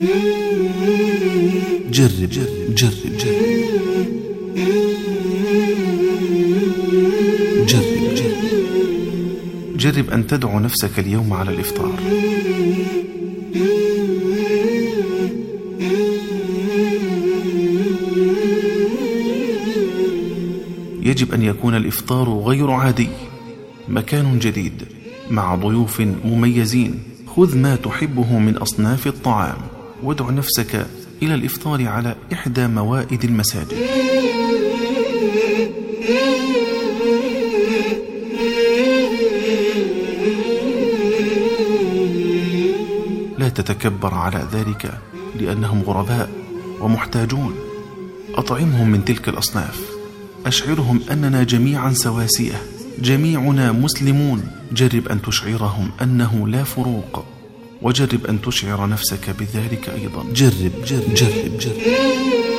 جرب جرب جرب. جرب جرب. جرب جرب أن تدعو نفسك اليوم على الإفطار. يجب أن يكون الإفطار غير عادي. مكان جديد مع ضيوف مميزين. خذ ما تحبه من أصناف الطعام. وادع نفسك إلى الإفطار على إحدى موائد المساجد. لا تتكبر على ذلك لأنهم غرباء ومحتاجون. أطعمهم من تلك الأصناف. أشعرهم أننا جميعا سواسية. جميعنا مسلمون. جرب أن تشعرهم أنه لا فروق. وجرب أن تشعر نفسك بذلك أيضا. جرب جرب جرب جرب.